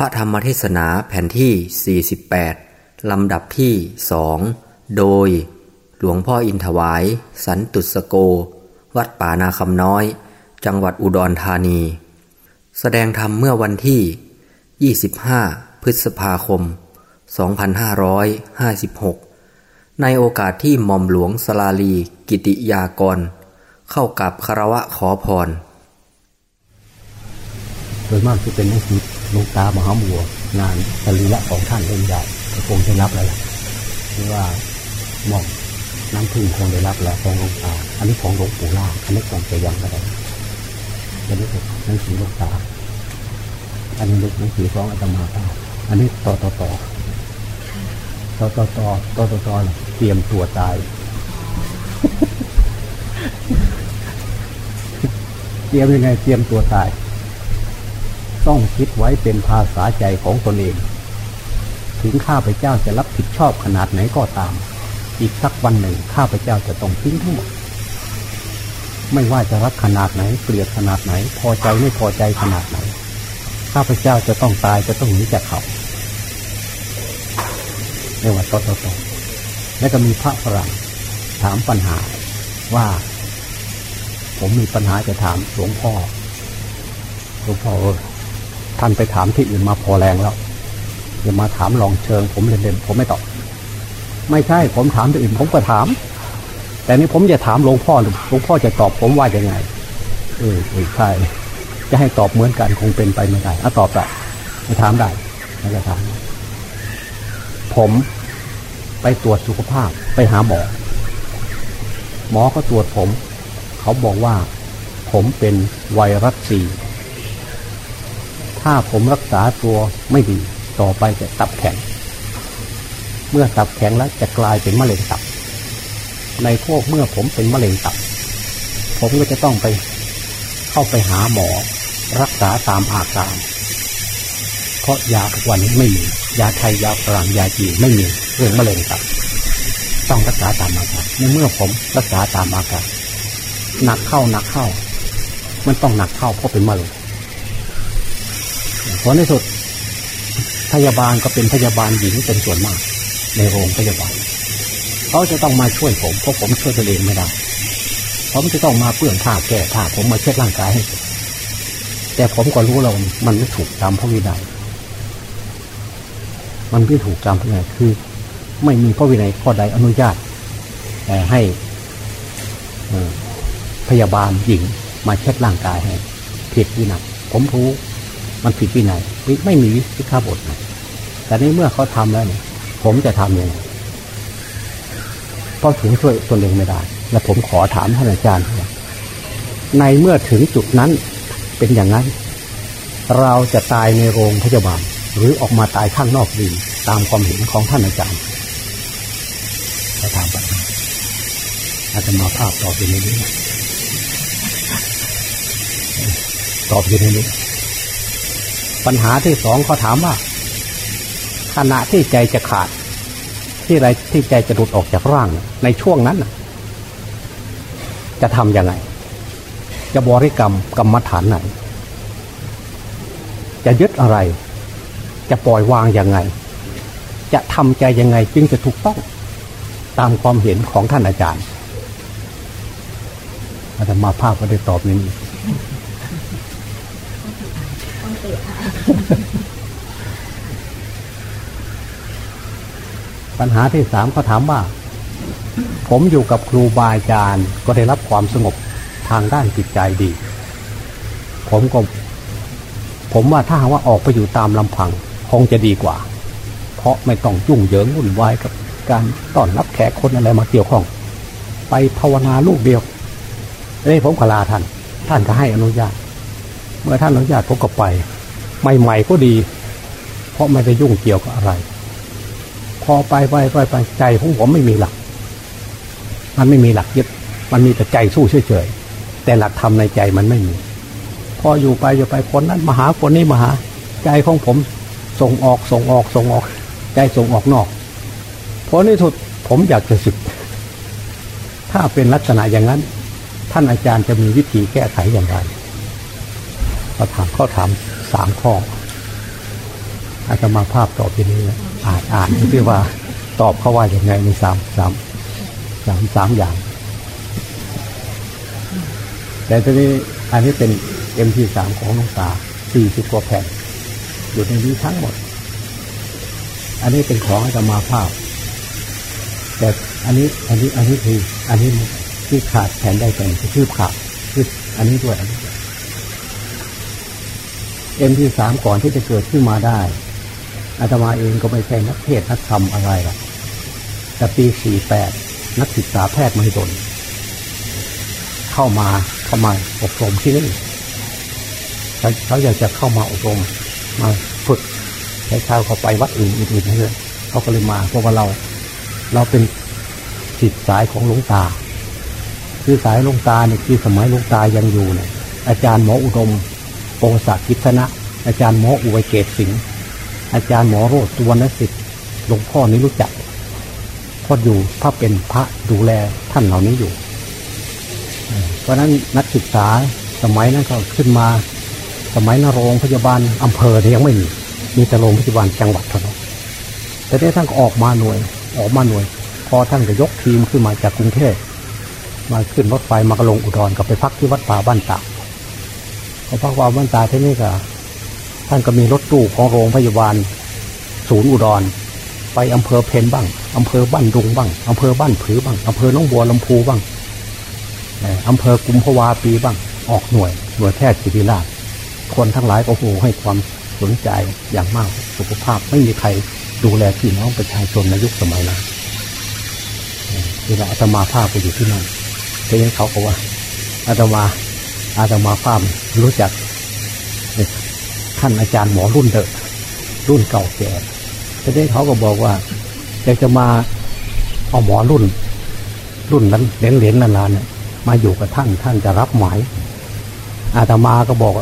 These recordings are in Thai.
พระธรรมเทศนาแผ่นที่ 48 ลำดับที่สองโดย หลวงพ่ออินถวาย สันตุสโก วัดป่านาคำน้อย จังหวัดอุดรธานี แสดงธรรมเมื่อวันที่ 25 พฤษภาคม 2556 ในโอกาสที่หม่อมหลวงสลาลีกิติยากร เข้ากับคารวะขอพร โดยมากจะเป็นหนังสือห ลวงตามหาบัว งานสรีระของท่านเล่มใหญ่ก็คงได้รับแล้วล่ะหรือว่าหม่อมน้ำพึ่งคงได้รับแล้วของหลวงตา อันนี้ของหลวงปู่ล่าอันนี้คงจะยังก็ได้อันนี้เป็นหนังสือหลวงตา อันนี้หนังสือของอาตมาภาอันนี้ต่อต่อต่อต่อต่อต่อต่อต่อต่อเตรียมตัวตาย เตรียมยังไง เตรียมตัวตาย ต้องคิดไว้เป็นภาษาใจของตนเอง ถึงข้าพเจ้าจะรับผิดชอบขนาดไหนก็ตาม อีกสักวันหนึ่งข้าพเจ้าจะต้องทิ้งทั้งหมดไม่ว่าจะรักขนาดไหนเกลียดขนาดไหน พอใจไม่พอใจขนาดไหน ข้าพเจ้าจะต้องตายจะต้องหนีจากเขาในวัดต่อต่อต่อและก็มีพระฝรั่งถามปัญหาว่า ผมมีปัญหาจะถามหลวงพ่อหลวงพ่อ ท่านไปถามที่อื่นมาพอแรงแล้วอย่ามาถามลองเชิง ผมเล่นๆผมไม่ตอบไม่ใช่ ผมถามที่อื่น ผมก็ถาม แต่นี่ผมจะถามหลวงพ่อหลวงพ่อจะตอบผมว่ายังไง เออเออใช่จะให้ตอบเหมือนกันคงเป็นไปไม่ได้อะตอบได้ไม่ถามได้ไม่จะถาม ผมไปตรวจสุขภาพไปหาหมอ หมอก็ตรวจผม เขาบอกว่า ผมเป็นไวรัสซี ถ้าผมรักษาตัวไม่ดีต่อไปจะตับแข็ง เมื่อตับแข็งแล้วจะกลายเป็นมะเร็งตับ ในพวกเมื่อผมเป็นมะเร็งตับ ผมก็จะต้องไปเข้าไปหาหมอ รักษาตามอาการ เพราะยาทุกวันนี้ไม่มี ยาไทยยาฝรั่งยาจีนไม่มีเรื่องมะเร็งตับ ต้องรักษาตามอาการในเมื่อผมรักษาตามอาการหนักเข้าหนักเข้า มันต้องหนักเข้าเพราะเป็นมะเร็ง ผลในสุด พยาบาลก็เป็นพยาบาลหญิงเป็นส่วนมาก ในโรงพยาบาลเขาจะต้องมาช่วยผมเพราะผมช่วยตัวเองไม่ได้ผมจะต้องมาเปื้อนผ้าแก้ผ้าผมมาเช็ดร่างกายให้แต่ผมก็รู้แล้วมันไม่ถูกตามพระวินัยมันไม่ถูกตามพระวินัยคือ ไม่มีพระวินัยข้อใดอนุญาตให้พยาบาลหญิงมาเช็ดร่างกายให้ผิดวินัยผมรู้ มันผิดวินัยไม่มีวิฆาบทแต่ในเมื่อเขาทำแล้วเนี่ยผมจะทำยังไงเพราะถึงช่วยตนเองไม่ได้ และผมขอถามท่านอาจารย์ ในเมื่อถึงจุดนั้นเป็นอย่างนั้น เราจะตายในโรงพยาบาล หรือออกมาตายข้างนอกดีตามความเห็นของท่านอาจารย์จะถามปัญหาอาจจะมาภาพตอบอยู่ในนี้ตอบอยู่ในนี้ ปัญหาที่สองเขาถามว่า ขณะที่ใจจะขาด ที่ไรที่ใจจะหลุดออกจากร่าง ในช่วงนั้นจะทำยังไง จะบริกรรมกรรมฐานไหน จะยึดอะไร จะปล่อยวางยังไง จะทำใจยังไงจึงจะถูกต้อง ตามความเห็นของท่านอาจารย์อาจารย์มาภาพก็ได้ตอบนี้ ปัญหาที่สามเขาถามว่า ผมอยู่กับครูบาอาจารย์ก็ได้รับความสงบทางด้านจิตใจดี ผมก็ ผมว่าถ้าหากว่าออกไปอยู่ตามลำพังคงจะดีกว่า เพราะไม่ต้องยุ่งเหยิงวุ่นวายกับการต้อนรับแขกคนอะไรมาเกี่ยวข้อง ไปภาวนาลูกเดียวเอ้ผมขลาท่าน ท่านก็ให้อนุญาต เมื่อท่านอนุญาตผมก็ไป ใหม่ๆก็ดี เพราะไม่ได้ยุ่งเกี่ยวกับอะไร พอไปไปไปไปใจของผมไม่มีหลัก มันไม่มีหลักยึดมันมีแต่ใจสู้เฉยๆแต่หลักธรรมในใจมันไม่มี พออยู่ไปอยู่ไปคนนั้นมาหาคนนี้มาหา ใจของผมส่งออกส่งออกส่งออก ใจส่งออกนอกผลในสุดผมอยากจะสึก ถ้าเป็นลักษณะอย่างนั้น ท่านอาจารย์จะมีวิธีแก้ไขอย่างไรเขาถามข้อถาม สามข้อ อาตมาภาพตอบทีนี้อ่านอ่านที่ว่าตอบเขาว่าอย่างไงในสามสามสามสามอย่าง แต่ทีนี้อันนี้เป็นเอ็มพีสามของน้องตาสี่สิบกว่าแผ่นอยู่ในนี้ทั้งหมด อันนี้เป็นของอาตมาภาพ แต่อันนี้อันนี้อันนี้คือ อันนี้ที่ขาดแผ่นได้แผ่นคือขาดคืออันนี้ด้วย เอ็มพีสามก่อนที่จะเกิดขึ้นมาได้อาตมาเองก็ไม่ใช่นักเทศนักธรรมอะไรหรอกแต่ปีสี่แปดนักศึกษาแพทย์มหิดลเข้ามาเข้ามาอบรมที่นี่เขาเขาอยากจะเข้ามาอบรมมาฝึกใช้ข้าวเขาไปวัดอื่นอื่นๆเลยเขาก็เลยมาเพราะว่าเรา เราเป็นสิทธิสายของหลวงตา คือสายหลวงตาเนี่ยคือสมัยหลวงตายังอยู่เนี่ยอาจารย์หมออุดม โปสักกิษณะ อาจารย์หมออุไวเกตสิงห์อาจารย์หมอโรดตัวนสิทธิ์หลวงพ่อนี้รู้จักพ่ออยู่ถ้าเป็นพระดูแลท่านเหล่านี้อยู่ เพราะนั้นนักศึกษาสมัยนั้นก็ขึ้นมา สมัยนโรงพยาบาลอำเภอเนี่ยยังไม่มีมีแต่โรงพยาบาลจังหวัดเท่านั้นแต่ได้ท่านก็ออกมาหน่วย ออกมาหน่วย พอท่านก็ยกทีมขึ้นมาจากกรุงเทพมาขึ้นรถไฟมากระลงอุดรก็ไปพักที่วัดป่าบ้านตา พอพักว่าบ้านตาที่นี่ก็ท่านก็มีรถตู้ของโรงพยาบาล ศูนย์อุดร ไปอำเภอเพนบ้างอำเภอบ้านดุงบ้างอำเภอบ้านผือบ้างอำเภอน้องบัวลำพูบ้างอำเภอกุมภาวาปีบ้าง ออกหน่วยหน่วยแพทย์ศิริราชคนทั้งหลายก็โหให้ความสนใจอย่างมากสุขภาพไม่มีใครดูแลพี่น้องประชาชนในยุคสมัยนั้นเวลาอาตมาภาพไปอยู่ที่นั่นแต่ยังเขาบอกว่าอาตมา อาตมาภาพรู้จักท่านอาจารย์หมอรุ่นเดอะรุ่นเก่าแก่แต่ได้เขาก็บอกว่าอยากจะมาเอาหมอรุ่น รุ่นนั้นเหรียญเหรียญนานๆเนี่ยมาอยู่กับท่านท่านจะรับหมายอาตมาก็บอก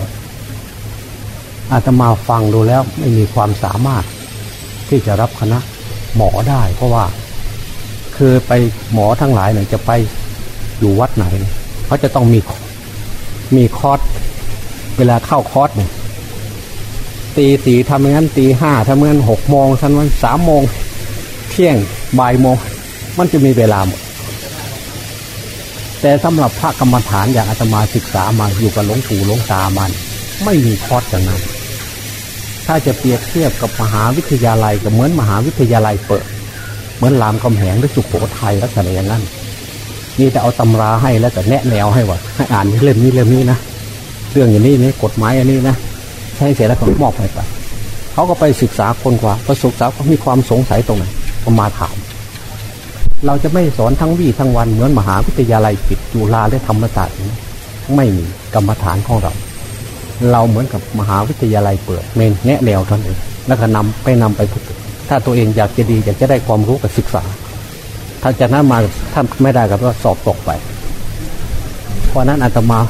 อาตมาฟังดูแล้วไม่มีความสามารถ ที่จะรับคณะหมอได้ เพราะว่า คือไปหมอทั้งหลายเนี่ยจะไปอยู่วัดไหนเขาจะต้องมี มีคอร์สเวลาเข้าคอร์สเนี่ยตีสี่ทำางั้นตีห้าทำางั้นหกโมงทันวันสามโมงเที่ยงบ่ายโมง มันจะมีเวลาหมดแต่สำหรับพระกรรมฐานอย่างอาตมาศึกษามาอยู่กับหลวงปู่หลวงตามัน ไม่มีคอร์สอย่างนั้น ถ้าจะเปรียบเทียบกับมหาวิทยาลัยก็เหมือนมหาวิทยาลัยเปิด เหมือนรามคำแหงหรือสุโขทัยลักษณะอย่างนั้น นี่จะเอาตำราให้แล้วแต่แนะแนวให้ว่าให้อ่านเล่มนี้เล่มนี้นะเรื่องอย่างนี้นี่กฎหมายอันนี้นะใช้เสร็จแล้วก็มอบให้ไปเขาก็ไปศึกษาคนกว่าประสบสาเขามีความสงสัยตรงไหนก็มาถาม เราจะไม่สอนทั้งวี่ทั้งวันเหมือนมหาวิทยาลัยปิดจุฬาและธรรมศาสตร์ไม่มีกรรมฐานของเรา เราเหมือนกับมหาวิทยาลัยเปิดเมนแนะแนวท่านเองแล้วก็นำไปนำไปถ้าตัวเองอยากจะดีอยากจะได้ความรู้กับศึกษา ถ้าจากนั้นมาท่านไม่ได้ก็สอบตกไป เพราะนั้นอาตมา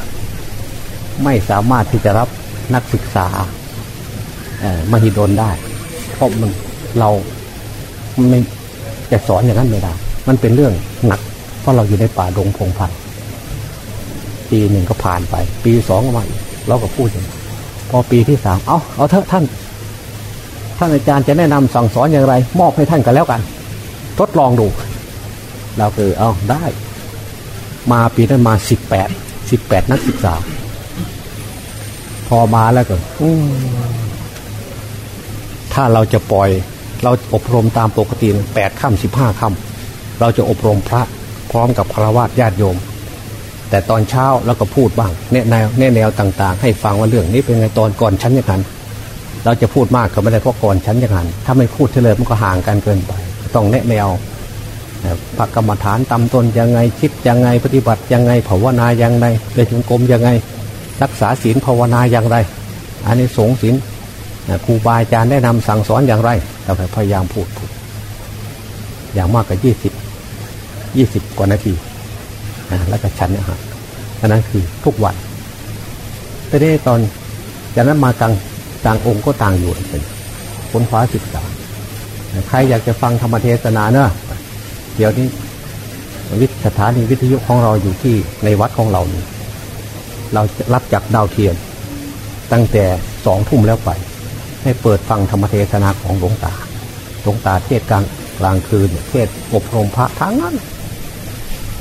ไม่สามารถที่จะรับนักศึกษามหิดลได้ เพราะมันเราไม่จะสอนอย่างนั้นไม่ได้ มันเป็นเรื่องหนัก เพราะเราอยู่ในป่าดงพงไพ่ปีหนึ่งก็ผ่านไป ปีสองก็มาเราก็พูดอย่างพอปีที่สามเอาเอาเถอะท่าน ท่านอาจารย์จะแนะนำสั่งสอนอย่างไร มอบให้ท่านกันแล้วกัน ทดลองดู เราคือเอาได้ มาปีนั้นมาสิบแปดสิบแปดนักศึกษา พอมาแล้วก็ถ้าเราจะปล่อย เราอบรมตามปกติแปดค่ำสิบห้าค่ำเราจะอบรมพระพร้อมกับพระวาดญาติโยม แต่ตอนเช้าเราก็พูดบ้างแนะแนวแนะแนวต่าง ๆ ให้ฟังว่าเรื่องนี้เป็นไงตอนก่อนชั้นยังหันเราจะพูดมากก็ไม่ได้เพราะก่อนชั้นยังหันถ้าไม่พูดเฉลยมันก็ห่างกันเกินไป ต้องแนะแนว พระกรรมฐานตำตนยังไงคิดยังไงปฏิบัติยังไงภาวนายังไงเดินจงกรมยังไง รักษาศีลภาวนาอย่างไรอันนี้สงศีลครูบาอาจารย์ได้นำสั่งสอนอย่างไรเราพยายามพูดพูดอย่างมากก็ยี่สิบยี่สิบกว่านาทีแล้วก็ชันนี่ยฮะอันนั้นคือทุกวันแต่ได้ตอนจากนั้นมาต่างต่างองค์ก็ต่างอยู่เป็นคนคว้าศึกษาใครอยากจะฟังธรรมเทศนาเนอะ เดี๋ยวนี้วิสถานีวิทยุของเราอยู่ที่ในวัดของเรานี่เรารับจากดาวเทียมตั้งแต่สองทุ่มแล้วไป ให้เปิดฟังธรรมเทศนาของหลวงตาหลวงตาเทศกลางกลางคืนเทศอบรมพระทั้งนั้น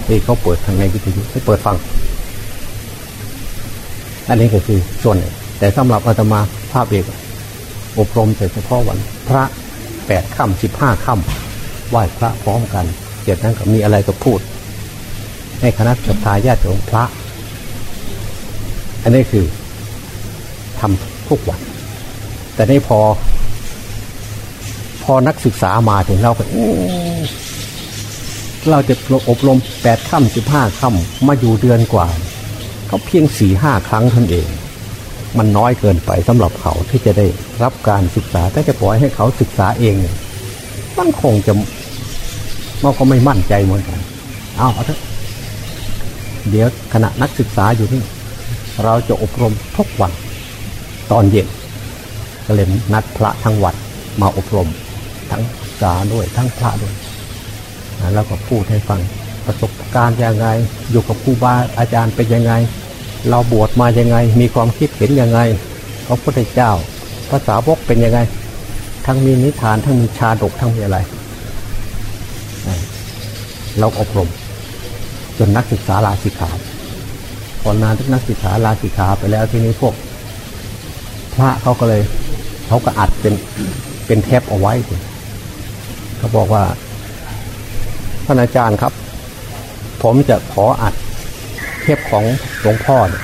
ที่เขาเปิดทางในวิทยุให้เปิดฟัง อันนี้ก็คือส่วนหนึ่งแต่สำหรับอาตมาภาพเอกอบรมเฉพาะวัน พระแปดค่ำสิบห้าค่ำไหว้พระพร้อมกัน เจ็ดนั้นก็มีอะไรก็พูด ให้คณะสัตยาญาติโยมพระ อันนี้คือทำทุกวัน แต่ในพอ พอนักศึกษามาถึงเราก็เราจะอบรมแปดค่ำสิบห้าค่ำมาอยู่เดือนกว่า เขาเพียงสี่ห้าครั้งท่านเอง มันน้อยเกินไปสำหรับเขาที่จะได้รับการศึกษาถ้าจะปล่อยให้เขาศึกษาเอง มันคงจะ มันก็ไม่มั่นใจเหมือนกันเอาเอาเถอะเดี๋ยวขณะนักศึกษาอยู่นี่ เราจะอบรมทุกวัน ตอนเย็นก็เลยนัดพระทั้งวัดมาอบรม ทั้งสาด้วยทั้งพระด้วยแล้วก็พูดให้ฟังประสบการณ์ยังไง อยู่กับครูบาอาจารย์เป็นยังไง เราบวชมายังไง มีความคิดเห็นยังไงพระพุทธเจ้าภาษาวกเป็นยังไง ทั้งมีนิทานทั้งมีชาดกทั้งมีอะไร เราอบรม จนนักศึกษาลาสิกขาพอนานทุกนักศึกษาลาสิกขาไปแล้วทีนี้พวก พระเขาก็เลยเขาก็อัดเป็นเป็นเทปเอาไว้เขาบอกว่าท่านอาจารย์ครับ ผมจะขออัดเทปของหลวงพ่อเนี่ย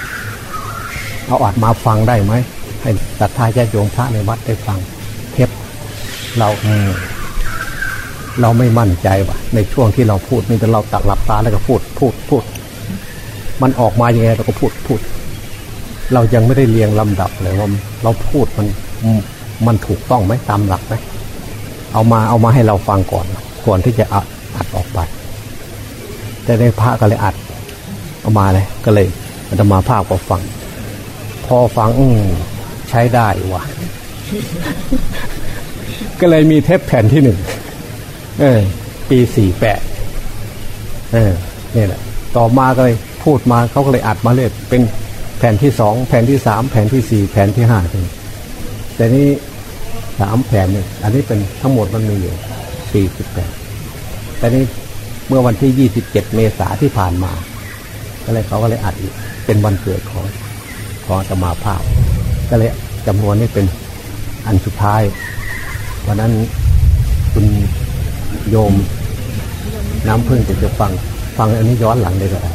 เอาอัดมาฟังได้ไหมให้ศรัทธาญาติโยมพระในวัดได้ฟัง เทปเรา เราไม่มั่นใจว่าในช่วงที่เราพูดนี่แต่เราตัดหลับตาแล้วก็พูดพูดพูด มันออกมาอย่างไงเราก็พูดพูด เรายังไม่ได้เรียงลำดับเลยว่าเราพูดมันมันถูกต้องไหมตามหลักไหมเอามาเอามาให้เราฟังก่อน ก่อนที่จะอัดอัดออกไป แต่ในพระก็เลยอัดเอามาเลยก็เลยอาตมาภาพก็ฟัง พอฟังอืใช้ได้วะก็เลยมีเทปแผ่นที่หนึ่ง เออ ปีสี่แปดเออนี่แหละ ต่อมาก็เลยพูดมาเขาก็เลยอัดมาเลยเป็นแผ่นที่สองแผ่นที่สามแผ่นที่สี่แผ่นที่ห้าแต่นี้สามแผ่นเนี่ยอันนี้เป็นทั้งหมดมันมีอยู่สี่สิบแปดแต่นี้เมื่อวันที่ยี่สิบเจ็ดเมษาที่ผ่านมา ก็เลยเขาก็เลยอัดอีกเป็นวันเกิดของของสมาภาพ ก็เลยจำนวนนี้เป็นอันสุดท้ายวันนั้น โยม น้ำพึ่งจะจะฟัง ฟังอันนี้ย้อนหลังเลยก็ได้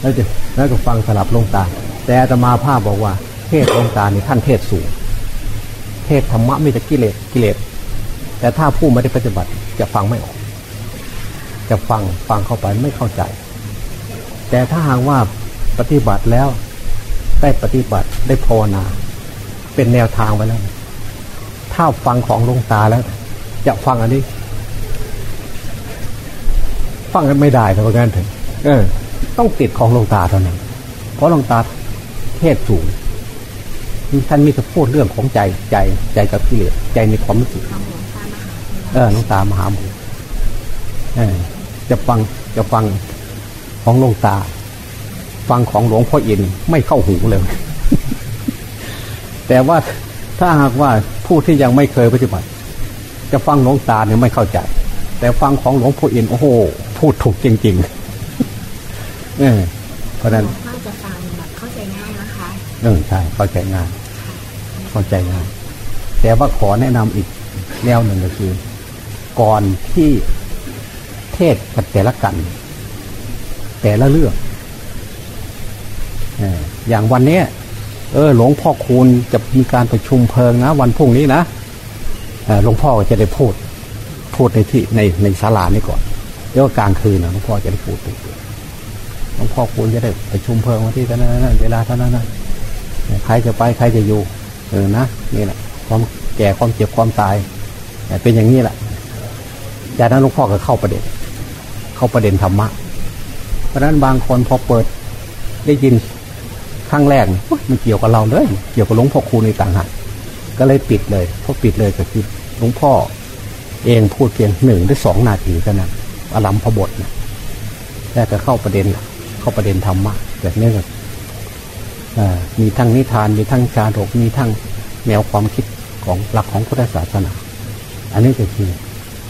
แล้วจะแล้วก็ฟังสลับลงตา แต่อาตมาภาพบอกว่า เทศลงตานี่ท่านเทศสูง เทศธรรมะไม่จะกิเลสกิเลส แต่ถ้าผู้ไม่ได้ปฏิบัติจะฟังไม่ออก จะฟังฟังเข้าไปไม่เข้าใจ แต่ถ้าหากว่าปฏิบัติแล้วได้ปฏิบัติได้ภาวนา เป็นแนวทางไว้แล้ว ถ้าฟังของลงตาแล้วจะฟังอันนี้ ฟังกันไม่ได้เพราะงั้นถึงเออ ต้องติดของลงตาเท่านั้น เพราะลงตาเทศสูงท่านมีแต่พูดเรื่องของใจใจใจกับกิเลสใจในความรู้สึกเออลงตามหาบุเออจะฟังจะฟังของลงตา ฟังของหลวงพ่ออินไม่เข้าหูเลย แต่ว่าถ้าหากว่า ผู้ที่ยังไม่เคยปฏิบัติ จะฟังหลวงตาเนี่ยไม่เข้าใจ แต่ฟังของหลวงพ่ออินโอ้โหพูดถูกจริงๆเออเพราะนั้นจะฟังแบบเข้าใจง่ายนะคะเออใช่เข้าใจง่ายเข้าใจง่ายแต่ว่าขอแนะนำอีกแนวหนึ่งก็คือ ก่อนที่เทศกับแต่ละกัน แต่ละเรื่องอย่างวันนี้ เออหลวงพ่อคูณจะมีการประชุมเพลิงนะ วันพรุ่งนี้นะหลวงพ่อจะได้พูด พูดในที่ในในศาลานี้ก่อนเดี๋ยวกลางคืนนะหลวงพ่อจะได้พูดหลวงพ่อคุณจะได้ไปชุมเพลิงวันที่เท่านั้นเวลาเท่านั้นใครจะไปใครจะอยู่เออนะนี่แหละความแก่ความเจ็บความตายเป็นอย่างนี้แหละจากนั้นหลวงพ่อก็เข้าประเด็น เข้าประเด็นธรรมะ เพราะนั้นบางคนพอเปิดได้ยิน ครั้งแรกมันเกี่ยวกับเราเลยเกี่ยวกับหลวงพ่อครูในต่างหากก็เลยปิดเลยพอปิดเลยก็คือหลวงพ่อ เองพูดเพียงหนึ่งหรือสองนาทีเท่านั้นอลัมพบทนะแต่ก็เข้าประเด็นเข้าประเด็นธรรมะแบบนี้แบบมีทั้งนิทานมีทั้งชาดกมีทั้งแนวความคิดของหลักของพุทธศาสนา อันนี้ก็คือ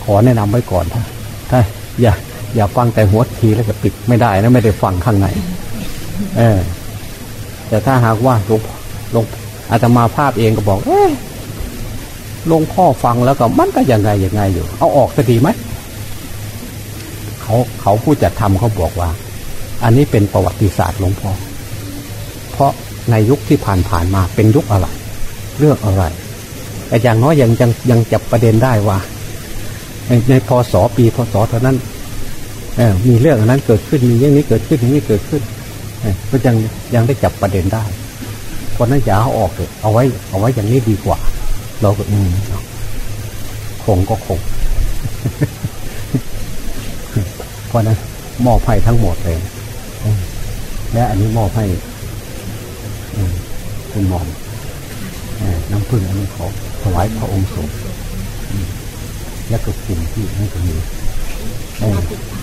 ขอแนะนำไว้ก่อนถ้าถ้าอย่าอย่าฟังแต่หัวทีแล้วก็ปิดไม่ได้นะไม่ได้ฟังข้างในเออ แต่ถ้าหากว่าหลวงหลวงอาตมาภาพเองก็บอก เออหลวงพ่อฟังแล้วก็มันก็ยังไงยังไงอยู่ เอาออกสักทีไหมเขาเขาผู้จัดทำเขาบอกว่า อันนี้เป็นประวัติศาสตร์หลวงพ่อ เพราะในยุคที่ผ่านผ่านมาเป็นยุคอะไร เรื่องอะไรแต่อย่างน้อยยังยังยังจับประเด็นได้ว่า ในพศปีพศเท่านั้นมีเรื่องอันนั้นเกิดขึ้นมีเรื่องนี้เกิดขึ้นอย่างนี้เกิดขึ้น ก็ยังยังได้จับประเด็นได้เพราะนั้นอย่าเอาออกเลยเอาไว้ เอาไว้อย่างนี้ดีกว่า เราก็อืมคงก็คงเพราะนั้นมอบให้ทั้งหมดเลยและอันนี้มอบให้คุณหมอมน้ำพึ่งอันนี้ขอถวายพระองค์สงฆ์และก็กลุ่มที่นั่นก็มี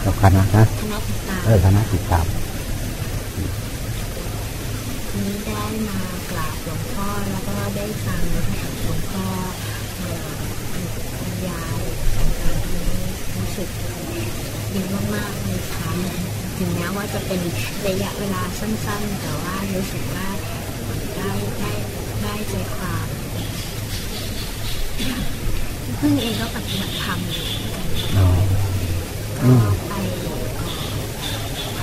กับคณะนะเออคณะติดตาม นี้ได้มากราบหลวงพ่อแล้วก็ได้ฟังหลวงพ่อบรรยายรู้สึกดีมากๆเลยค่ะถึงแม้ว่าจะเป็นระยะเวลาสั้นๆ แต่ว่ารู้สึกว่าได้ได้ได้ใจความเพิ่งเองก็ปฏิบัติธรรมก็ไป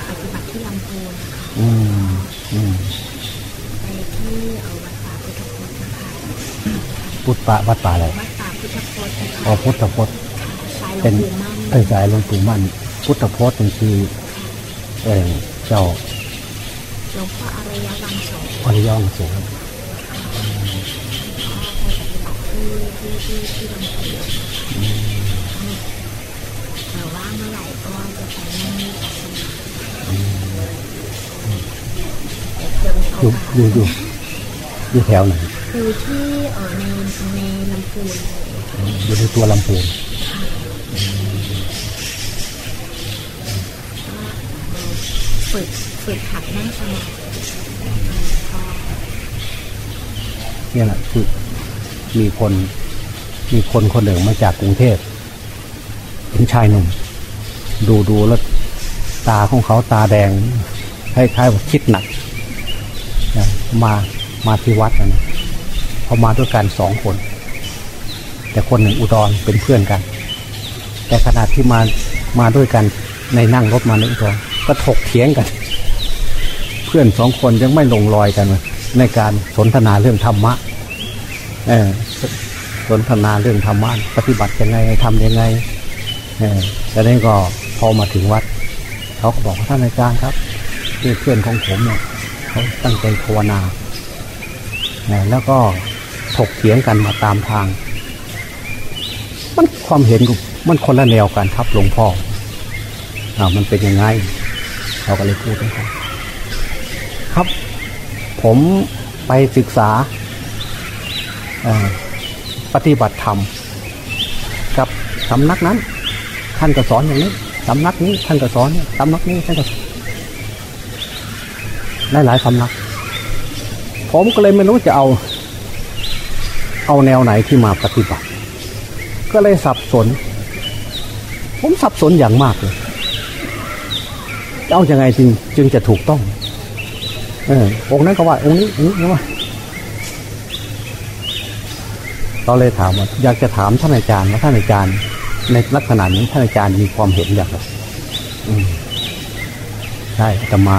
ปฏิบัติที่ลำพูนนะ คะไปที่วัดป่าพุทธพจน์นะคะพุทธะวัดป่าอะไรวัดป่าพุทธพจน์อ๋อพุทธพจน์เป็นเออสายหลวงปู่มั่น พุทธพจน์เป็นคือเออเจ้าหลวงพ่ออริยวังโสอริยวังโสที่ที่ที่ลำพูนแต่ว่าเมื่อไหร่ก็จะไปนั่งนี่อยู่อยู่อยู่ อยู่แถวไหนอยู่ที่เออในในลำพูนอยู่ในตัวลำพูนฝึกฝึกหัดนั่งสมาธิเนี่ยแหละคือมีคนมีคนคนหนึ่งมาจากกรุงเทพเป็นชายหนุ่ม ดูดูแล้วตาของเขาตาแดงคล้ายๆว่าคิดหนักมา มาที่วัดนะเขามาด้วยกันสองคน แต่คนหนึ่งอุดรเป็นเพื่อนกัน แต่ขณะที่มามาด้วยกันในนั่งรถมาในอุดรก็ถกเถียงกัน เพื่อนสองคนยังไม่ลงรอยกันในการสนทนาเรื่องธรรมะเออสนทนาเรื่องธรรมะปฏิบัติยังไงทำยังไงเออแล้วนี่ก็พอมาถึงวัดเขาก็บอกท่านอาจารย์ครับเพื่อนของผมเนี่ยเขาตั้งใจภาวนา แล้วก็ถกเถียงกันมาตามทาง มันความเห็นมันคนละแนวกันครับหลวงพ่ออ่ามันเป็นยังไงเขาก็เลยพูดให้เขาครับ ผมไปศึกษาปฏิบัติธรรม กับสำนักนั้น ท่านก็สอนอย่างนี้สำนักนี้ท่านก็สอนสำนักนี้ท่านก็ได้หลายสำนัก ผมก็เลยไม่รู้จะเอา เอาแนวไหนที่มาปฏิบัติ ก็เลยสับสน ผมสับสนอย่างมากเลยเอาอยัางไงจึงจึงจะถูกต้อง เออองค์นั้นก็ว่าองค์นี้องค์นี้ว่าเราเลยถามว่าอยากจะถามท่านอาจารย์ว่าท่านอาจารย์ ในลักษณะนี้ท่านอาจารย์มีความเห็นอย่างไรใช่จะมา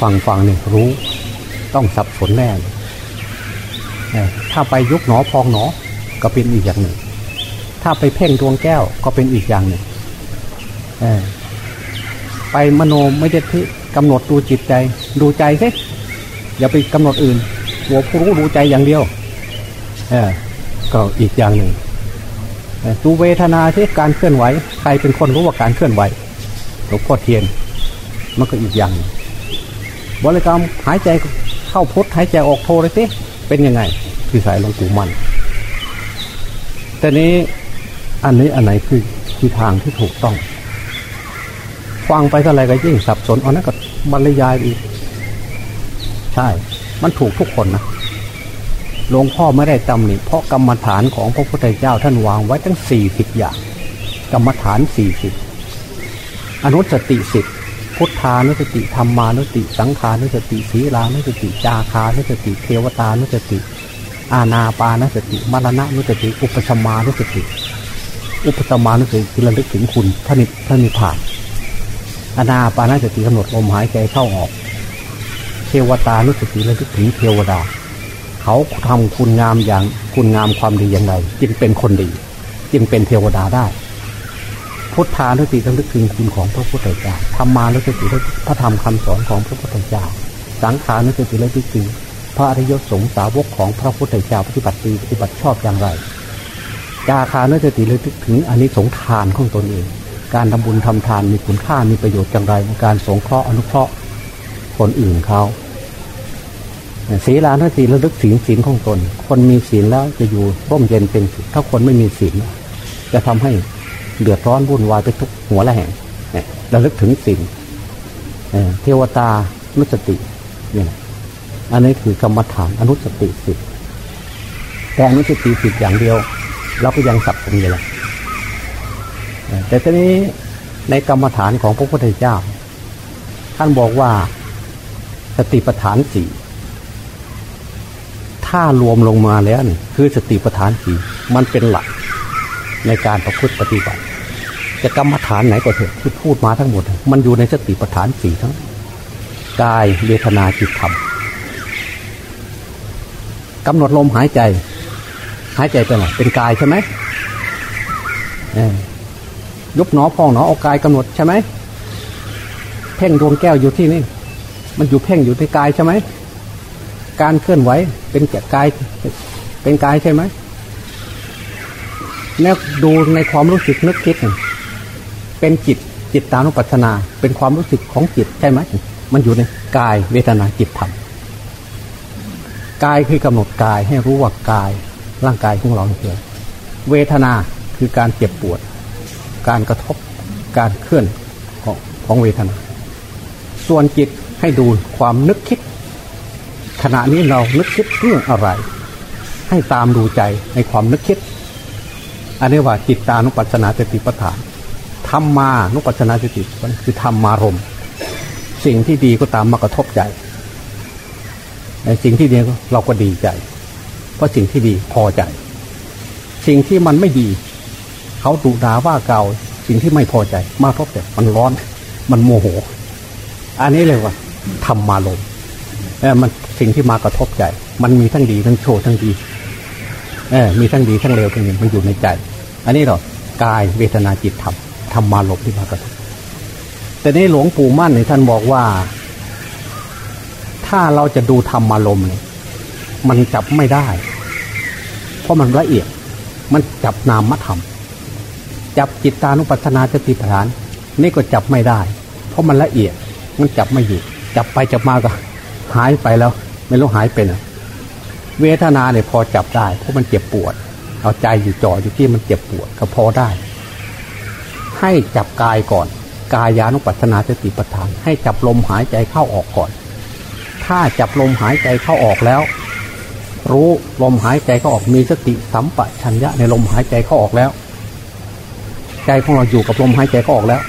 ฟังฟังเนี่ยรู้ ต้องสับสนแน่ถ้าไปยุกหนอพองหนอก็เป็นอีกอย่างหนึ่ง ถ้าไปเพ่งดวงแก้วก็เป็นอีกอย่างหนึ่งไปมโนไม่ได้ที่กำหนดดูจิตใจ ดูใจสิอย่าไปกำหนดอื่นหัวผู้รู้ดูใจอย่างเดียวก็อีกอย่างหนึ่งดูเวทนาที่การเคลื่อนไหวใครเป็นคนรู้ว่าการเคลื่อนไหวหลวงพ่อเทียนมันก็อีกอย่างบริกรรมหายใจ เข้าพุทธหายใจออกโทเลยสิเป็นยังไงคือสายหลวงปู่มันแต่นี้อันนี้อันไหนคือคือทางที่ถูกต้อง ฟังไปเท่าไรก็ยิ่งสับสนอันนั้นก็บรรยายอีก ใช่ มันถูกทุกคนนะหลวงพ่อไม่ได้ตำหนิเพราะกรรมฐานของพระพุทธเจ้าท่านวางไว้ทั้งสี่สิบอย่าง กรรมฐานสี่สิบอนุสติสิบ พุทธานุสติธรรมานุสติ สังขานุสติศีลานุสติจาคานุสติเทวตานุสติ อาณาปานุสติมรณะนุสติ อุปชมานุสติ อุปสมานุสติคือระลึกถึงคุณพระนิพพระนิพพานอาณาปานุสติกำหนดลมหายใจเข้าออก เทวตานุสติระลึกถึงเทวดา เขาทำคุณงามอย่างคุณงามความดีอย่างไร จึงเป็นคนดี จึงเป็นเทวดาได้ พุทธานุสติระลึกถึงคุณของพระพุทธเจ้าธรรมานุสติระลึกพระธรรมคำสอนของพระพุทธเจ้า สังขานุสติระลึกถึงพระอริยสงสาวกของพระพุทธเจ้าปฏิบัติดีปฏิบัติชอบอย่างไรจาคานุสติระลึกถึงอันนี้สงทานของตนเอง การทำบุญทำทานมีคุณค่ามีประโยชน์อย่างไรในการสงเคราะห์อนุเคราะห์คนอื่นเขาศีลานุสติระลึกศีลศีลของตน คนมีศีลแล้วจะอยู่ร่มเย็นเป็นสุขถ้าคนไม่มีศีลจะทำให้ เดือดร้อนวุ่นวายไปทุกหัวละแห่งระลึกถึงศีลเทวตานุสติเนี่ยอันนี้คือกรรมฐานอนุสติสิบแต่อนุสติสิบอย่างเดียว เราก็ยังสับสนอยู่ละแต่ทีนี้ในกรรมฐานของพระพุทธเจ้า ท่านบอกว่าสติปัฏฐานสี่ถ้ารวมลงมาแล้วนี่คือสติปัฏฐานสี่มันเป็นหลักในการประพฤติปฏิบัติ จะกรรมฐานไหนก็เถอะที่พูดมาทั้งหมด มันอยู่ในสติปัฏฐานสี่ทั้งกายเวทนาจิตธรรมกำหนดลมหายใจ หายใจเป็นอะไรเป็นกายใช่ไหมยุบหนอพองหนอเอากายกำหนดใช่ไหมเพ่งดวงแก้วอยู่ที่นี่ มันอยู่เพ่งอยู่ในกายใช่ไหมการเคลื่อนไหวเป็นกายเป็นกายใช่ไหมแล้วดูในความรู้สึกนึกคิด เป็นจิตจิตตานุปัสนา เป็นความรู้สึกของจิตใช่ไหมมันอยู่ในกายเวทนาจิตธรรมกายคือกำหนดกายให้รู้ว่ากายร่างกายของเราคือเวทนาคือการเจ็บปวด การกระทบการเคลื่อนของของเวทนา ส่วนจิตให้ดูความนึกคิด ขณะนี้เรานึกคิดเรื่องอะไร ให้ตามดูใจในความนึกคิด อันนี้ว่าจิตตานุปัสสนาสติปัฏฐาน ธรรมานุปัสนาสติคือธรรมารมสิ่งที่ดีก็ตามมากระทบใจในสิ่งที่ดีเราก็ดีใจ เพราะสิ่งที่ดีพอใจ สิ่งที่มันไม่ดี เขาดุด่าว่าเก่าสิ่งที่ไม่พอใจมากทบใจมันร้อน มันโมโห อันนี้เลยว่าทำมาลมเออมันสิ่งที่มากระทบใจ มันมีทั้งดีทั้งโชว์ทั้งดีเออมีทั้งดีทั้งเลวทั้งนี้มันอยู่ในใจ อันนี้หรอกายเวทนาจิตธรรม ธรรมาลมที่มากระทบแต่นี้หลวงปู่มั่นเนี่ยท่านบอกว่า ถ้าเราจะดูธรรมารมณ์เนี่ยมันจับไม่ได้ เพราะมันละเอียด มันจับนามธรรม จับจิตตานุปัสนาสติปัฏฐาน นี่ก็จับไม่ได้ เพราะมันละเอียด มันจับไม่อยู่ จับไปจับมาก็ หายไปแล้ว ไม่รู้หายไปไหนเวทนาเนี่ยพอจับได้ เพราะมันเจ็บปวด เอาใจอยู่จ่ออยู่ที่มันเจ็บปวดก็พอได้ ให้จับกายก่อน กายานุปัสนาสติปัฏฐาน ให้จับลมหายใจเข้าออกก่อน ถ้าจับลมหายใจเข้าออกแล้ว รู้ลมหายใจเข้าออกมีสติสัมปชัญญะในลมหายใจเข้าออกแล้ว ใจของเราอยู่กับลมหายใจเข้าออกแล้ว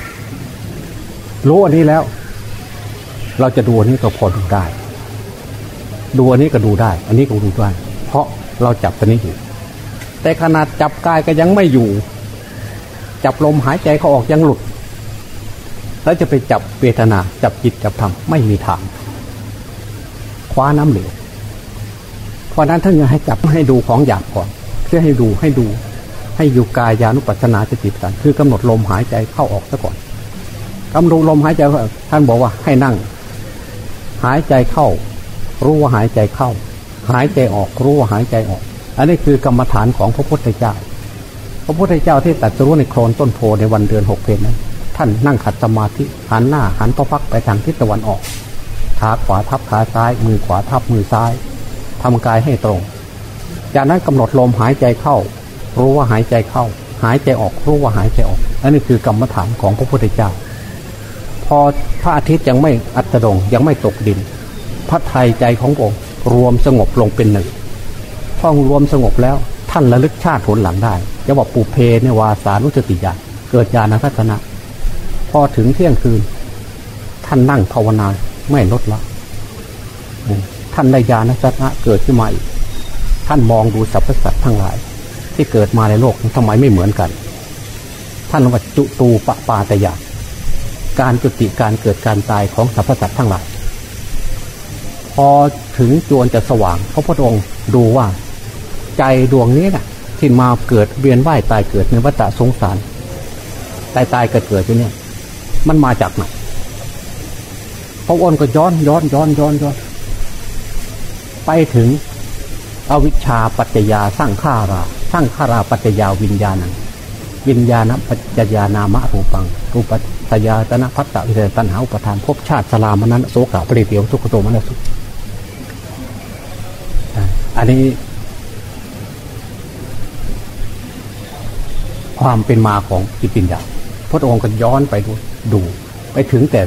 รู้อันนี้แล้ว เราจะดูอันนี้ก็พอดูได้ ดูอันนี้ก็ดูได้ อันนี้ก็ดูได้ เพราะเราจับตัวนี้อยู่แต่ขนาดจับกายก็ยังไม่อยู่ จับลมหายใจเขาออกยังหลุด แล้วจะไปจับเวทนา จับจิตจับธรรมไม่มีทางคว้าน้ำเหลวเพราะนั้นท่านยังให้จับให้ดูของหยาบก่อนเพื่อให้ดูให้ดู ให้อยู่กายานุปัสสนาสติปัฏฐานคือกำหนดลมหายใจเข้าออกซะก่อนกำหนดลมหายใจท่านบอกว่าให้นั่ง หายใจเข้า รู้ว่าหายใจเข้า หายใจออกรู้ว่าหายใจออก อันนี้คือกรรมฐานของพระพุทธเจ้า พระพุทธเจ้าที่ตัดสู้ในโคลนต้นโพในวันเดือนหกเพนนั้นท่านนั่งขัดสมาธิหันหน้าหันพระพักไปทางทิศตะวันออกขาขวาทับขาซ้าย มือขวาทับมือซ้ายทำกายให้ตรง จากนั้นกำหนดลมหายใจเข้า รู้ว่าหายใจเข้า หายใจออกรู้ว่าหายใจออกอันนี้คือกรรมฐานของพระพุทธเจ้า พอพระอาทิตย์ยังไม่อัตดงยังไม่ตกดินพพระไทยใจขององค์รวมสงบลงเป็นหนึ่งพอรวมสงบแล้วท่านระลึกชาติผลหลังได้ จะบอกปุเพเนวาสานุสติญาณเกิดญาณทัศนะ พอถึงเที่ยงคืน ท่านนั่งภาวนาไม่ลดละท่านได้ญาณทัศนะเกิดขึ้นมาอีกท่านมองดูสรรพสัตว์ทั้งหลาย ที่เกิดมาในโลกทำไมไม่เหมือนกัน ท่านว่าจุตูปปาตยาการจุติการเกิดการตายของสรรพสัตว์ทั้งหลาย พอถึงจวนจะสว่างพระพุทธองค์ดูว่า ใจดวงนี้นะ่ะ ที่มาเกิดเวียนว่ายตายเกิดในวัฏสงสารตายตายเกิดเกิดอยู่เนี่ย มันมาจากไหนพระองค์ก็ย้อนย้อนย้อนย้อนย้อนไปถึงอวิชชาปัจจยาสร้างข้าราสร้างข้าราปัจจยาวิญญาณังวิญญาณปัจจยานามะรูปังรูปัตยาตนะพัตตะวิเศษตันหาอุปทานภพชาติสลามนั้นโสกะปริเดียวทุกขโตมนัสุอันนี้ ความเป็นมาของจิตปิญญาพระองค์ก็ย้อนไปดูดู ไปถึงแต่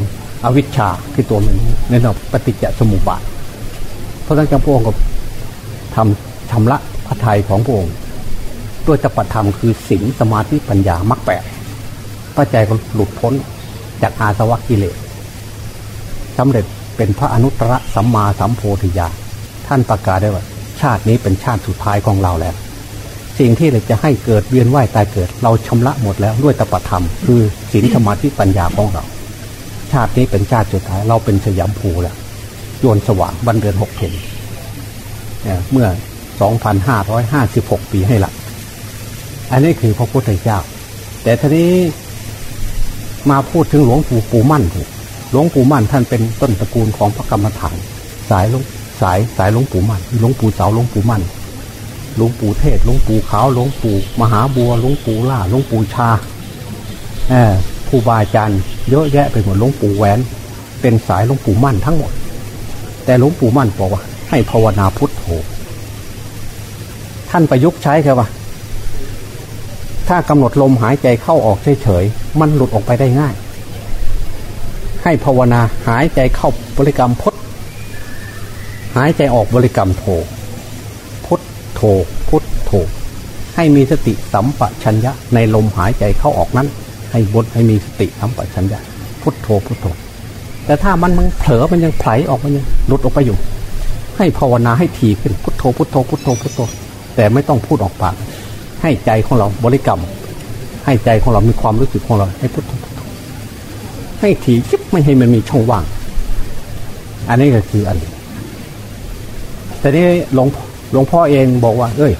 อวิชชาที่ตัวมันในนอกปฏิจจสมุปบาทเพราะฉะนั้นพระองค์ก็ทำชำระพระทัยของพระองค์ด้วยตปธรรมคือศีลสมาธิปัญญามรรคแปดพระใจก็หลุดพ้นจากอาสวะกิเลสสำเร็จเป็นพระอนุตตรสัมมาสัมโพธิญาณท่านประกาศได้ว่า ชาตินี้เป็นชาติสุดท้ายของเราแล้ว สิ่งที่เราจะให้เกิดเวียนว่ายตายเกิด เราชำระหมดแล้วด้วยตปธรรม คือศีลสมาธิปัญญาของเรา ชาตินี้เป็นชาติสุดท้ายเราเป็นสยามภูแล้วโยนสว่างบันเดือนหกเพนเมื่อ 2,556 ปีให้หลังอันนี้คือพระพุทธเจ้า แต่ทีนี้มาพูดถึงหลวงปู่ปู่มั่นหลวงปู่มั่นท่านเป็นต้นตระกูลของพระกรรมฐาน สายลงสายสายหลวงปู่มั่นหลวงปู่เสาหลวงปู่มั่น หลวงปู่เทศหลวงปู่ขาวหลวงปู่มหาบัวหลวงปู่ล่าหลวงปู่ชาเออครูบาอาจารย์เยอะแยะไปหมดหลวงปู่แหวน เป็นสายหลวงปู่มั่นทั้งหมด แต่หลวงปู่มั่นบอกว่า ให้ภาวนาพุทโธท่านประยุกต์ใช้ครับว่า ถ้ากำหนดลมหายใจเข้าออกเฉยๆมันหลุดออกไปได้ง่าย ให้ภาวนาหายใจเข้าบริกรรมพุทหายใจออกบริกรรมโทพุท โทพุทโทให้มีสติสัมปชัญญะในลมหายใจเข้าออกนั้น ให้บดให้มีสติสัมปชัญญะพุทโธพุทโธแต่ถ้ามันมันเผลอมันยังไผลออกมันยังหลุดออกไปอยู่ ให้ภาวนาให้ทีขึ้นพุทโธพุทโธพุทโธพุทโธแต่ไม่ต้องพูดออกปากให้ใจของเราบริกรรม ให้ใจของเรามีความรู้สึกของเราให้พุทโธให้ถี่คิดไม่ให้มันมีช่องว่าง อันนี้ก็คืออันแต่นี้หลวง หลวงพ่อเองบอกว่า เอ้ย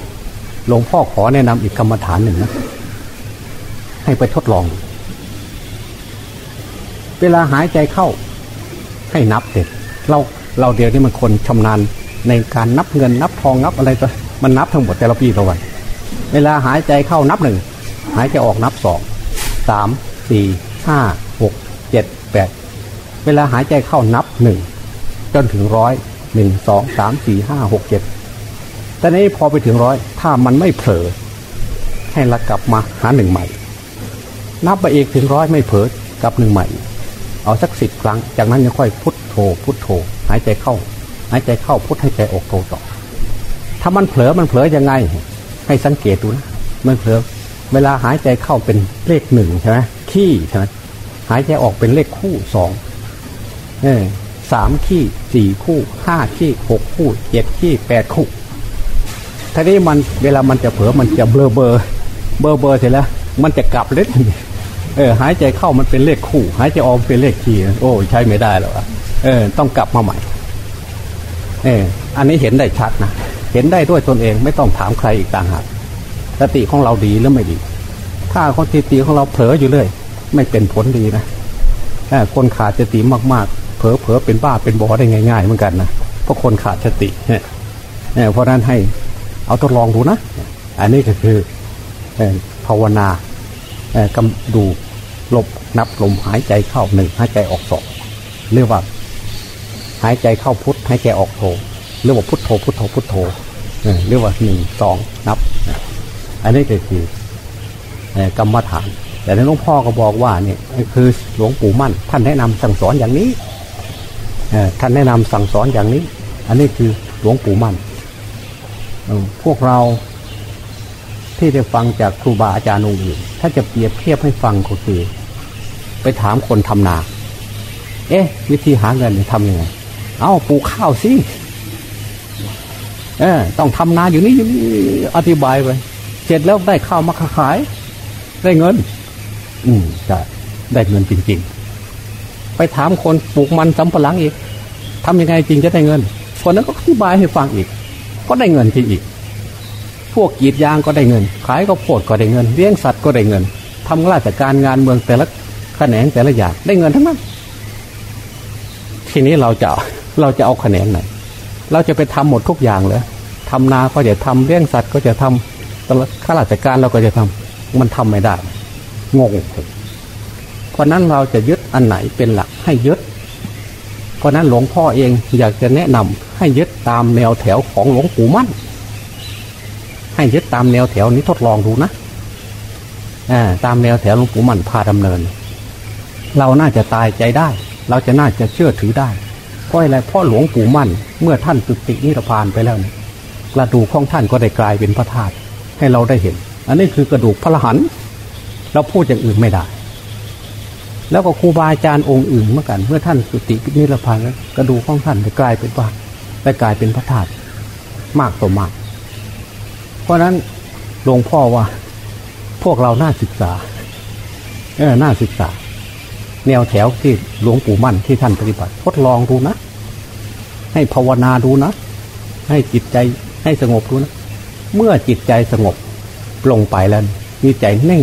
หลวงพ่อขอแนะนำอีกกรรมฐานหนึ่งนะ ให้ไปทดลอง เวลาหายใจเข้า ให้นับเด็ดเราเราเดียวนี่มันคนชำนาญในการนับเงินนับทองนับอะไรก็มันนับทั้งหมดแต่ละปีละวัน เวลาหายใจเข้านับหนึ่งหายใจออกนับสองสามสี่ห้าหกเจ็ดแปดเวลาหายใจเข้านับหนึ่งจนถึงร้อยหนึ่งสองสามสี่ห้าหกเจ็ด แต่นี้พอไปถึงร้อยถ้ามันไม่เผลอให้ละกลับมาหาหนึ่งใหม่ นับไปอีกถึงร้อยไม่เผลอกลับหนึ่งใหม่ เอาสักสิบครั้ง จากนั้นยังค่อยพุทโธพุทโธ หายใจเข้า หายใจเข้าพุทหายใจออกโธต่อ ถ้ามันเผลอมันเผลอยังไง ให้สังเกตดูนะมันเผลอเวลาหายใจเข้าเป็นเลขหนึ่งใช่ไหมขี้ใช่ไหมหายใจออกเป็นเลขคู่สองเออสามขี้สี่คู่ห้าขี้หกคู่เจ็ดขี้แปดคู่ ทีนี้มันเวลามันจะเผลอมันจะเบลอเบอร์เบอร์เบอร์เสร็จแล้ว มันจะกลับเล็กเออ หายใจเข้ามันเป็นเลขคู่ หายใจออกเป็นเลขขี้โอ้ใช้ไม่ได้แล้วเออ ต้องกลับมาใหม่ เออ อันนี้เห็นได้ชัดนะเห็นได้ด้วยตนเองไม่ต้องถามใครอีกต่างหากสติของเราดีหรือไม่ดี ถ้าคนสติของเราเผลออยู่เลย ไม่เป็นผลดีนะคนขาดสติมากๆ เผลอเผลอเป็นบ้าเป็นบอได้ง่าย ๆ เหมือนกันนะเพราะคนขาดสติเนี่ยเพราะนั้นให้ เอาทดลองดูนะ อันนี้ก็คือภาวนากำดูลบนับลมหายใจเข้าหนึ่งหายใจออกสองเรียกว่า หายใจเข้าพุทหายใจออกโทเรียกว่าพุทโธพุทโธพุทโธเรียกว่าหนึ่งสองนับ อันนี้ก็คือกรรมฐาน แต่ในหลวงพ่อก็บอกว่าเนี่ยคือหลวงปู่มั่น ท่านแนะนำสั่งสอนอย่างนี้ท่านแนะนำสั่งสอนอย่างนี้ อันนี้คือหลวงปู่มั่น พวกเราที่ได้ฟังจากครูบาอาจารย์องค์อื่นถ้าจะเปรียบเทียบให้ฟังก็คือ ไปถามคนทำนา เอ๊ะ วิธีหาเงินทำยังไง เอาปลูกข้าวสิเออต้องทำนาอยู่นี่อยู่นี่อธิบายไปเสร็จแล้วได้ข้าวมาขาย ได้เงิน อืมจะได้เงินจริง ๆ ไปถามคนปลูกมันสำปะหลังอีกทำยังไงจริงจะได้เงิน คนนั้นก็อธิบายให้ฟังอีก ก็ได้เงินจริงอีก พวกกีดยางก็ได้เงิน ขายก็โพดก็ได้เงินเลี้ยงสัตว์ก็ได้เงินทำราชการงานเมืองแต่ละแขนงแต่ละอย่างได้เงินทั้งนั้นทีนี้เราจะเราจะเอาแขนงไหนเราจะไปทำหมดทุกอย่างเลยทำนาก็จะทำเลี้ยงสัตว์ก็จะทำแต่ละข้าราชการเราก็จะทำมันทำไม่ได้ งงเพราะนั้นเราจะยึดอันไหนเป็นหลักให้ยึด เพราะนั้นหลวงพ่อเองอยากจะแนะนำให้ยึดตามแนวแถวของหลวงปู่มั่น ให้ยึดตามแนวแถวนี้ทดลองดูนะตามแนวแถวหลวงปู่มั่นพาดำเนิน เราน่าจะตายใจได้ เราจะน่าจะเชื่อถือได้เพราะอะไรเพราะหลวงปู่มั่น เมื่อท่านสุตินิพพานไปแล้วเนี่ยกระดูกของท่านก็ได้กลายเป็นพระธาตุให้เราได้เห็น อันนี้คือกระดูกพระหันเราพูดอย่างอื่นไม่ได้ แล้วก็ครูบาอาจารย์องค์อื่นเมื่อกัน เมื่อท่านสุตินิพพานแล้วกระดูกของท่านได้กลายเป็นพระได้กลายเป็นพระธาตุมากต่อมาก เพราะนั้นหลวงพ่อว่า พวกเราน่าศึกษาเออน่าศึกษา แนวแถวที่หลวงปู่มั่นที่ท่านปฏิบัติทดลองดูนะ ให้ภาวนาดูนะ ให้จิตใจให้สงบดูนะ เมื่อจิตใจสงบลงไปแล้วมีใจเน่ง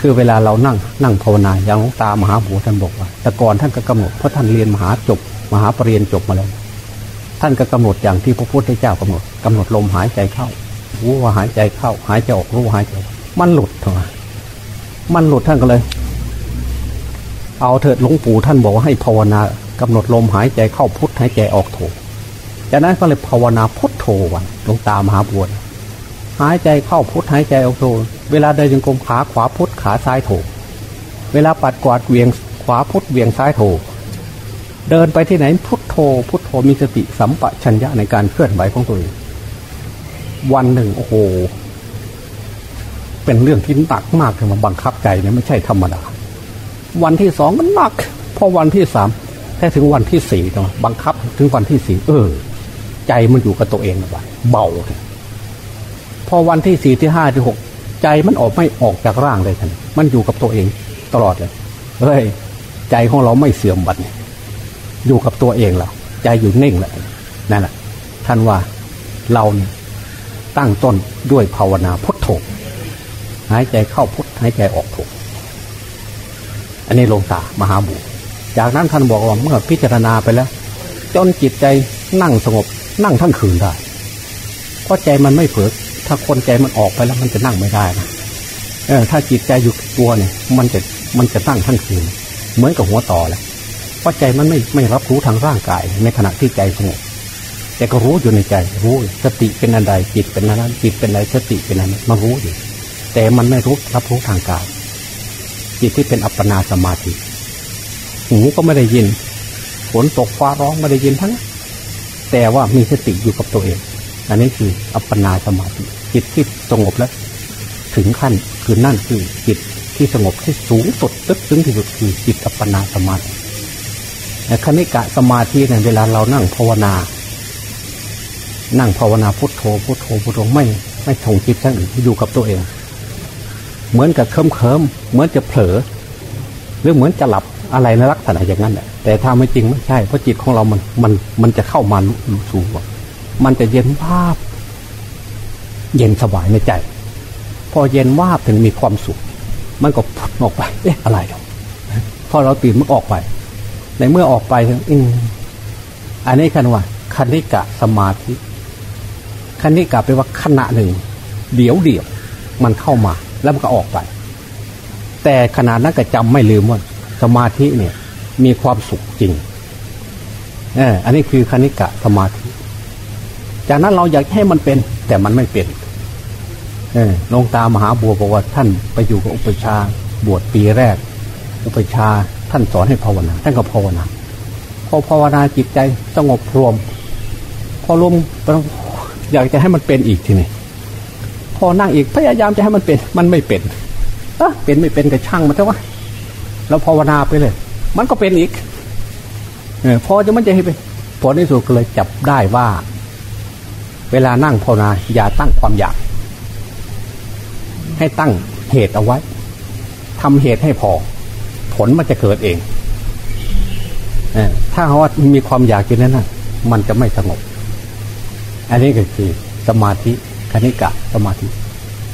คือเวลาเรานั่งนั่งภาวนาอย่างหลวงตามหาบัวท่านบอกว่าแต่ก่อนท่านก็กำหนดเพราะท่านเรียนมหาจบมหาปรริญญาจบมาแล้ว ท่านก็กำหนดอย่างที่พระพุทธเจ้ากำหนดกำหนดลมหายใจเข้ารู้ว่าหายใจเข้า หายใจออกรู้หายใจมันหลุดเถอะมันหลุดท่านก็เลย เอาเถิดหลวงปู่ท่านบอกว่าให้ภาวนากำหนดลมหายใจเข้าพุทหายใจออกโถจากนั้นก็เลยภาวนาพุทโธวันหลวงตามหาบวช หายใจเข้าพุทหายใจออกโถเวลาเดินจงกรมขาขวาพุทขาซ้ายโถเวลาปัดกวาดเวียงขวาพุทเวียงซ้ายโถเดินไปที่ไหนพุทโธพุทโธมีสติสัมปชัญญะในการเคลื่อนไหวของตัวเองวันหนึ่งโอ้โห เป็นเรื่องที่หนักมากเลยมาบังคับใจเนี่ยไม่ใช่ธรรมดา วันที่สองก็หนัก พอวันที่สามแค่ถึงวันที่สี่เนาะบังคับถึงวันที่สี่เออ ใจมันอยู่กับตัวเองนะบ้าเบา พอวันที่สี่ที่ห้าที่หกใจมันออกไม่ออกจากร่างเลยท่านมันอยู่กับตัวเองตลอดเลยเฮ้ยใจของเราไม่เสื่อมบัดเนี่ยอยู่กับตัวเองแล้วใจอยู่นิ่งแหละนั่นแหละท่านว่าเราเนี่ยตั้งต้นด้วยภาวนาพุทโธหายใจเข้าพุทหายใจออกโถอันนี้ลงตามหาบุจากนั้นท่านบอกว่าเมื่อพิจารณาไปแล้ว จนจิตใจนั่งสงบนั่งทั้งคืนได้เพราะใจมันไม่เผลอ ถ้าคนใจมันออกไปแล้วมันจะนั่งไม่ได้นะเออถ้าจิตใจอยู่ตัวเนี่ย มันจะมันจะนั่งทั้งคืน เหมือนกับหัวต่อแหละเพราะใจมันไม่ไม่รับรู้ทางร่างกาย ในขณะที่ใจสงบแต่ก็รู้อยู่ในใจ รู้สติเป็นอันใดจิตเป็นอันนั้นจิตเป็นอะไรสติเป็นอันนั้นมันรู้อยู่แต่มันไม่รู้รับรู้ทางกายจิตที่เป็นอัปปนาสมาธิหูก็ไม่ได้ยินฝนตกฟ้าร้องไม่ได้ยินทั้ง แต่ว่ามีสติอยู่กับตัวเอง อันนี้คืออัปปนาสมาธิ จิตที่สงบแล้ว ถึงขั้นคือนั่นคือจิตที่สงบที่สูงสุดตึกซึ้งที่สุดคือจิตอัปปนาสมาธิคณิกะสมาธิเนี่ยเวลาเรานั่งภาวนา นั่งภาวนาพุทโธพุทโธพุทโธไม่ไม่ส่งจิตทั้งอื่นอยู่กับตัวเอง เหมือนกับเคิมเคิมเหมือนจะเผลอหรือเหมือนจะหลับอะไรในลักษณะอย่างนั้นแหละแต่ถ้าไม่จริงไม่ใช่เพราะจิตของเรามันมันมันจะเข้ามาสู่มันจะเย็นภาพ เย็นสบายในใจ พอเย็นว่าถึงมีความสุข มันก็พุดออกไป เอ๊ะอะไรเนาะพอเราตื่นมันออกไป ในเมื่อออกไปอืมอันนี้คันว่าคณิกะสมาธิคณิกะแปลว่าขณะหนึ่ง เดี๋ยวเดียวมันเข้ามา แล้วมันก็ออกไป แต่ขนาดนั้นก็จำไม่ลืมว่าสมาธิเนี่ย มีความสุขจริงเอออันนี้คือคณิกะสมาธิ จากนั้นเราอยากให้มันเป็น แต่มันไม่เป็นเออลงตามหาบัวบอกว่าท่านไปอยู่กับอุปชาบวชปีแรก อุปชาท่านสอนให้ภาวนา ท่านก็ภาวนาพอภาวนาจิตใจสงบรวม พอรวมอยากจะให้มันเป็นอีกทีนี้พอนั่งอีกพยายามจะให้มันเป็น มันไม่เป็นเออเป็นไม่เป็นก็ช่างมันเถอะวะแล้วภาวนาไปเลย มันก็เป็นอีกเออพอจะมันจะให้เป็นผลที่สุดก็เลยจับได้ว่า เวลานั่งภาวนาอย่าตั้งความอยาก ให้ตั้งเหตุเอาไว้ทำเหตุให้พอ ผลมันจะเกิดเองอถ้าว่ามีความอยากอยู่นั้นนะมันจะไม่สงบ อันนี้ก็คือสมาธิคณิกะสมาธิ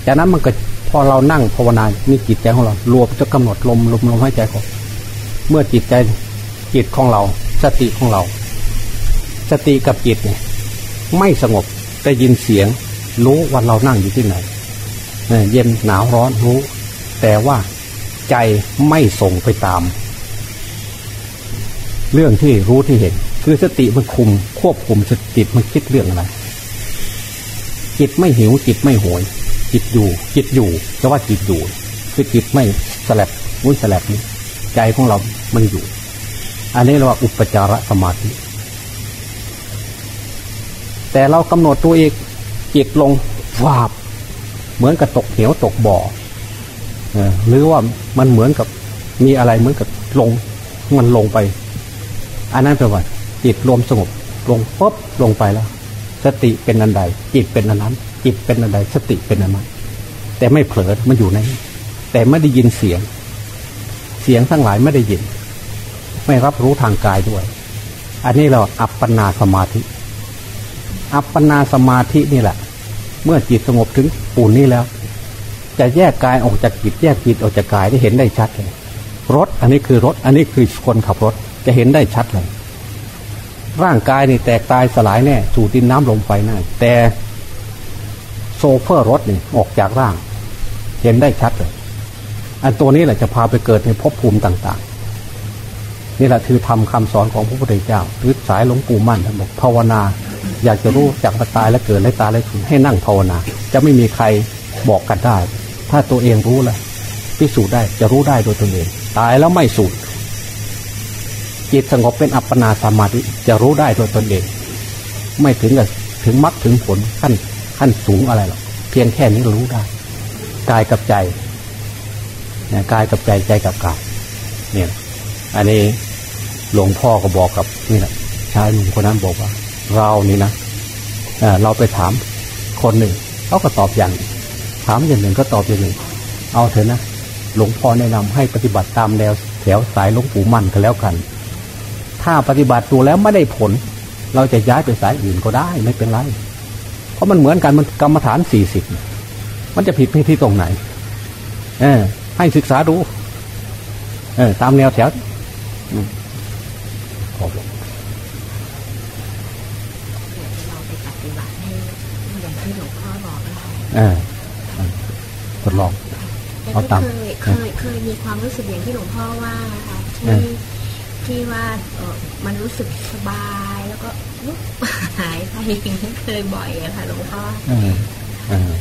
จากนั้นมันก็พอเรานั่งภาวนามีจิตใจของเรา รวมจะกำหนดลมลมลมหายใจของเมื่อจิตใจจิตของเรา สติของเรา สติกับจิตเนี่ยไม่สงบ ได้ยินเสียง รู้ว่าเรานั่งอยู่ที่ไหนเย็นหนาวร้อนรู้ แต่ว่าใจไม่ส่งไปตาม เรื่องที่รู้ที่เห็น คือสติมันคุม ควบคุมสติมันคิดเรื่องอะไร จิตไม่หิวจิตไม่โหย จิตอยู่ จิตอยู่แต่ว่าจิตอยู่ คือจิตไม่สลับวุ้นสลับนี้ใจของเรา มันอยู่ อันนี้เรียกว่าอุปจารสมาธิ แต่เรากำหนดตัวเองจิตลงวาบ เหมือนกับตกเหวตกบ่อหรือว่ามันเหมือนกับมีอะไรเหมือนกับลงมันลงไป อันนั้นแปลว่าจิตรวมสงบลงปุ๊บลงไปแล้ว สติเป็นอันใด จิตเป็นอันนั้น จิตเป็นอันใด สติเป็นอันนั้น แต่ไม่เผลอมันอยู่ใน แต่ไม่ได้ยินเสียง เสียงทั้งหลายไม่ได้ยิน ไม่รับรู้ทางกายด้วย อันนี้เราอัปปนาสมาธิ อัปปนาสมาธินี่แหละ เมื่อจิตสงบถึงปูนนี้แล้ว จะแยกกายออกจากจิตแยกจิตออกจากกายได้เห็นได้ชัดเลยรถอันนี้คือรถ อันนี้คือคนขับรถจะเห็นได้ชัดเลย ร่างกายนี่แตกตายสลายแน่สู่ดินน้ำลมไฟแน่แต่โซเฟอร์รถนี่ออกจากร่าง เห็นได้ชัดเลย อันตัวนี้แหละจะพาไปเกิดในภพภูมิต่าง ๆ นี่แหละคือทำคำสอนของพระพุทธเจ้าหรือสายหลวงปู่มั่นท่านบอกภาวนา อยากจะรู้จากตายและเกิดและตายและสูญให้นั่งภาวนาจะไม่มีใครบอกกันได้ ถ้าตัวเองรู้ล้วพิสูจน์ได้จะรู้ได้โดยตนเอง ตายแล้วไม่สูญจิตสงบเป็นอัปปนาสมาธิจะรู้ได้โดยตนเอง ไม่ถึงกับถึงมรรคถึงผลขั้นขั้นสูงอะไรหรอกเพียงแค่นี้รู้ได้กายกับใจนะกายกับใจใจกับกายเนี่ยอันนี้หลวงพ่อก็บอกกับนี่แหละชายหนุ่มคนนั้นบอกว่า เรานี่นะเเราไปถามคนหนึ่งเขาก็ตอบอย่าง ถามอย่างหนึ่งก็ตอบอย่างหนึ่ง เอาเถอะนะหลวงพ่อแนะนำให้ปฏิบัติตามแนวแถวสายหลวงปู่มั่นกันแล้วกัน ถ้าปฏิบัติดูแล้วไม่ได้ผล เราจะย้ายไปสายอื่นก็ได้ไม่เป็นไร เพราะมันเหมือนกันมันกรรมฐานสี่สิบมันจะผิดไปที่ตรงไหน เออ ให้ศึกษาดู เออ ตามแนวแถว เออทดลองเอาตามเคยเคยเคยมีความรู้สึกอย่างที่หลวงพ่อว่านะคะที่อที่ว่าเออมันรู้สึกสบายแล้วก็วุบหายไปอย่างที่เคยบ่อยอะค่ะหลวงพ่อออเออ